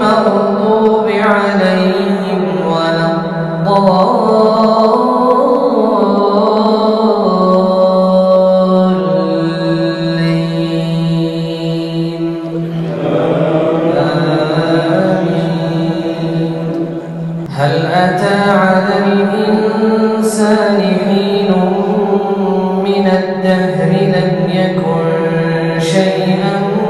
المغضوب عليهم ولا الضالين. هل أتى على الإنسان حين من الدهر لم يكن شيئا؟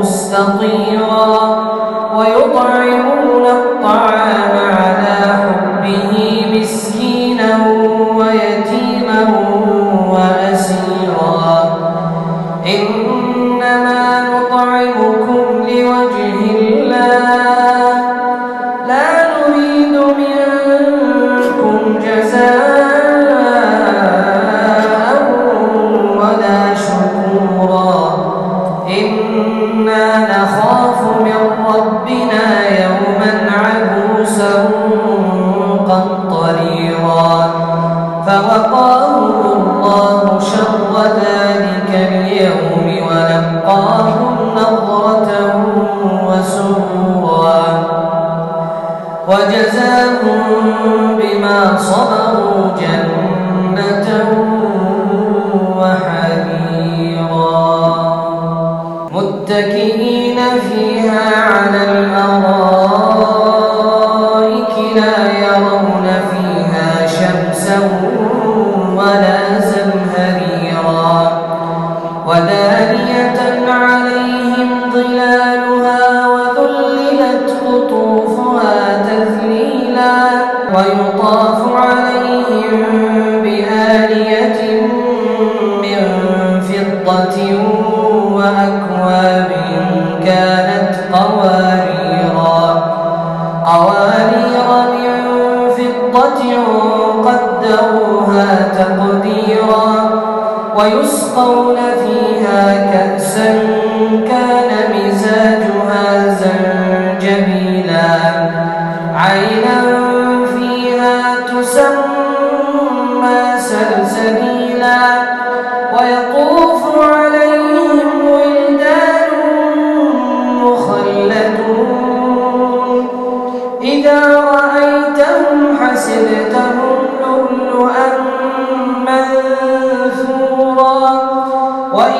مستطيرا. ويطعمون الطعام على حبه فوقاهم الله شر ذلك اليوم ولقاهم نظرة وسرورا. وجزاهم بما صبروا جنة وحريرا. متكئين فيها على الأرائك لا يرون قوارير من فضة قدروها تقديرا ويسقون فيها كأسا